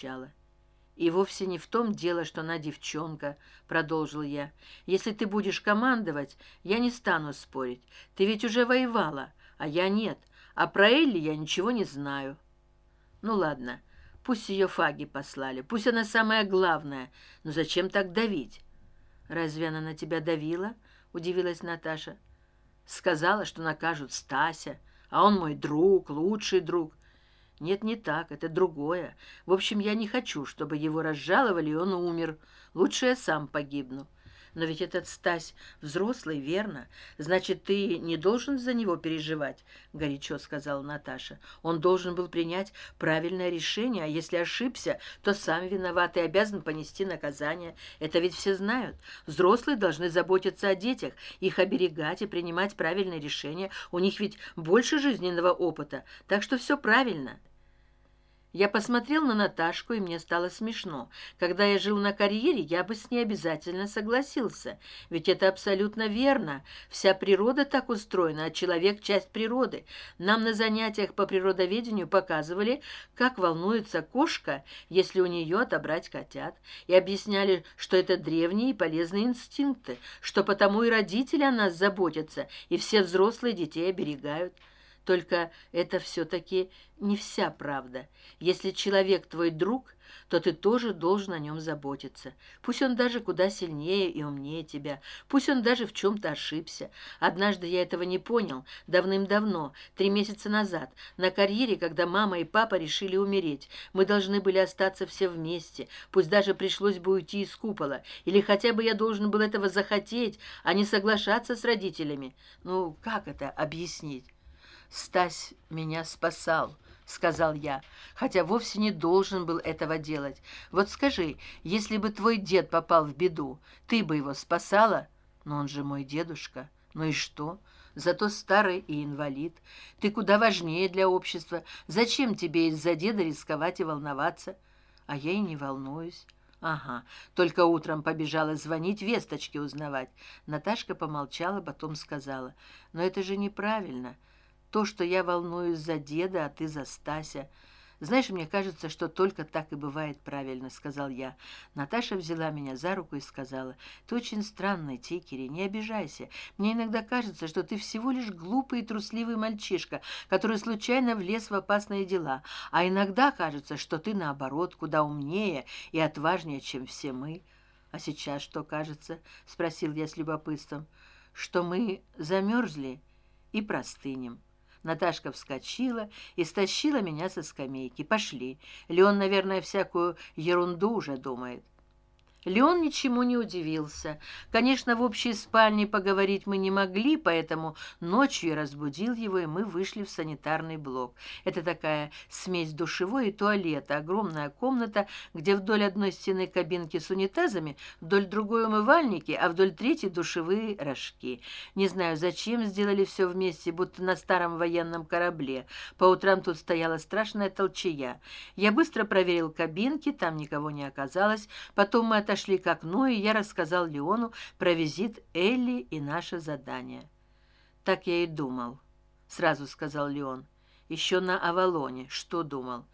молчала и вовсе не в том дело что она девчонка продолжил я. Если ты будешь командовать я не стану спорить. Ты ведь уже воевала а я нет. А про элли я ничего не знаю ну ладно пусть ее фаги послали пусть она самая главная. Но зачем так давить? Разве она на тебя давила удивилась наташа. Сказала что накажут стася а он мой друг лучший друг нет не так это другое. В общем я не хочу чтобы его разжаловали и он умер. Лучше я сам погибну. Но ведь этот стась взрослый верно? Значит ты не должен за него переживать горячо сказала наташа. Он должен был принять правильное решение а если ошибся то сам виноват и обязан понести наказание. Это ведь все знают. Взрослые должны заботиться о детях их оберегать и принимать правильные решения. У них ведь больше жизненного опыта. Так что все правильно я посмотрел на наташку и мне стало смешно. Когда я жил на карьере я бы с ней обязательно согласился. Ведь это абсолютно верно. Вся природа так устроена а человек часть природы. Нам на занятиях по природоведению показывали как волнуется кошка если у нее отобрать котят и объясняли что это древние и полезные инстинкты что потому и родители о нас заботятся и все взрослые детей оберегают только это все таки не вся правда. Если человек твой друг то ты тоже должен о нем заботиться. Пусть он даже куда сильнее и умнее тебя. Пусть он даже в чем то ошибся. Однажды я этого не понял давным давно три месяца назад на карьере когда мама и папа решили умереть. Мы должны были остаться все вместе. Пусть даже пришлось бы уйти из купола. Или хотя бы я должен был этого захотеть а не соглашаться с родителями. Ну как это объяснить стась меня спасал сказал я хотя вовсе не должен был этого делать. Вот скажи если бы твой дед попал в беду ты бы его спасала? Но он же мой дедушка. Ну и что? Зато старый и инвалид. Ты куда важнее для общества. Зачем тебе из за деда рисковать и волноваться? А я и не волнуюсь ага только утром побежала звонить весточки узнавать наташка помолчала потом сказала. Но это же неправильно то что я волнуюсь за деда а ты за стася. Знаешь мне кажется что только так и бывает правильно сказал я. Наташа взяла меня за руку и сказала ты очень странный тикери не обижайся. Мне иногда кажется что ты всего лишь глупый и трусливый мальчишка который случайно влез в опасные дела. А иногда кажется что ты наоборот куда умнее и отважнее чем все мы а сейчас что кажется спросил я с любопытством. Что мы замерзли и простынем наташка вскочила и стащила меня со скамейки. Пошли. Леон наверное всякую ерунду уже думает леон ничему не удивился. Конечно в общей спальне поговорить мы не могли поэтому ночью я разбудил его и мы вышли в санитарный блок. Это такая смесь душевой и туалета. Огромная комната где вдоль одной стены кабинки с унитазами вдоль другой умывальники а вдоль третьей душевые рожки. Не знаю зачем сделали все вместе будто на старом военном корабле. По утрам тут стояла страшная толчая я быстро проверил кабинки там никого не оказалось. Потом мы отошли к окну и я рассказал леону про визит элли и наше задание. Так я и думал сразу сказал леон. Еще на авалоне. Что думал?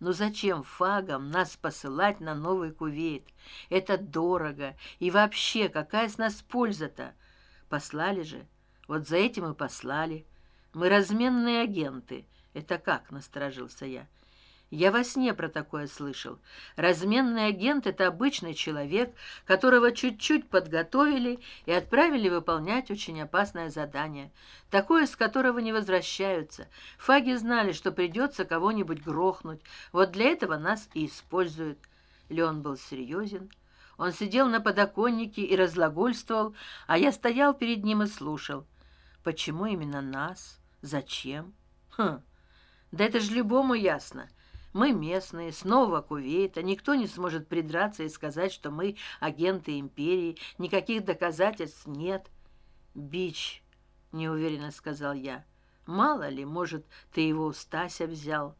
Но зачем фагам нас посылать на новый кувейт? Это дорого. И вообще какая с нас польза то послали же. Вот за этим и послали. Мы разменные агенты. Это как насторожился я я во сне про такое слышал. Разменный агент это обычный человек которого чуть чуть подготовили и отправили выполнять очень опасное задание такое с которого не возвращаются. Фаги знали что придется кого нибудь грохнуть. Вот для этого нас и используют. Леон был серьезен. Он сидел на подоконнике и разлагольствовал а я стоял перед ним и слушал. Почему именно нас? Зачем? Хм да это же любому ясно мы местные снова кувейта никто не сможет придраться и сказать что мы агенты империи. Никаких доказательств нет. Бич неуверенно сказал я. Мало ли может ты его у стася взял.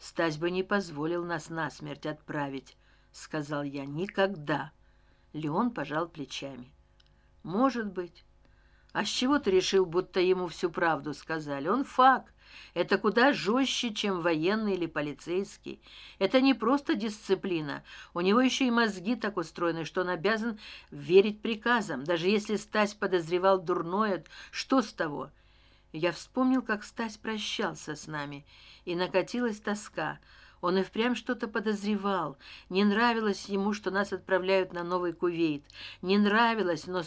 Стась бы не позволил нас насмерть отправить сказал я. Никогда. Леон пожал плечами. Может быть а с чего ты решил будто ему всю правду сказали? Он факт. Это куда жестче чем военный или полицейский. Это не просто дисциплина. У него еще и мозги так устроены что он обязан верить приказам. Даже если стась подозревал дурное что с того? Я вспомнил как стась прощался с нами и накатилась тоска. Он и впрямь что то подозревал. Не нравилось ему что нас отправляют на новый кувейт. Не нравилось но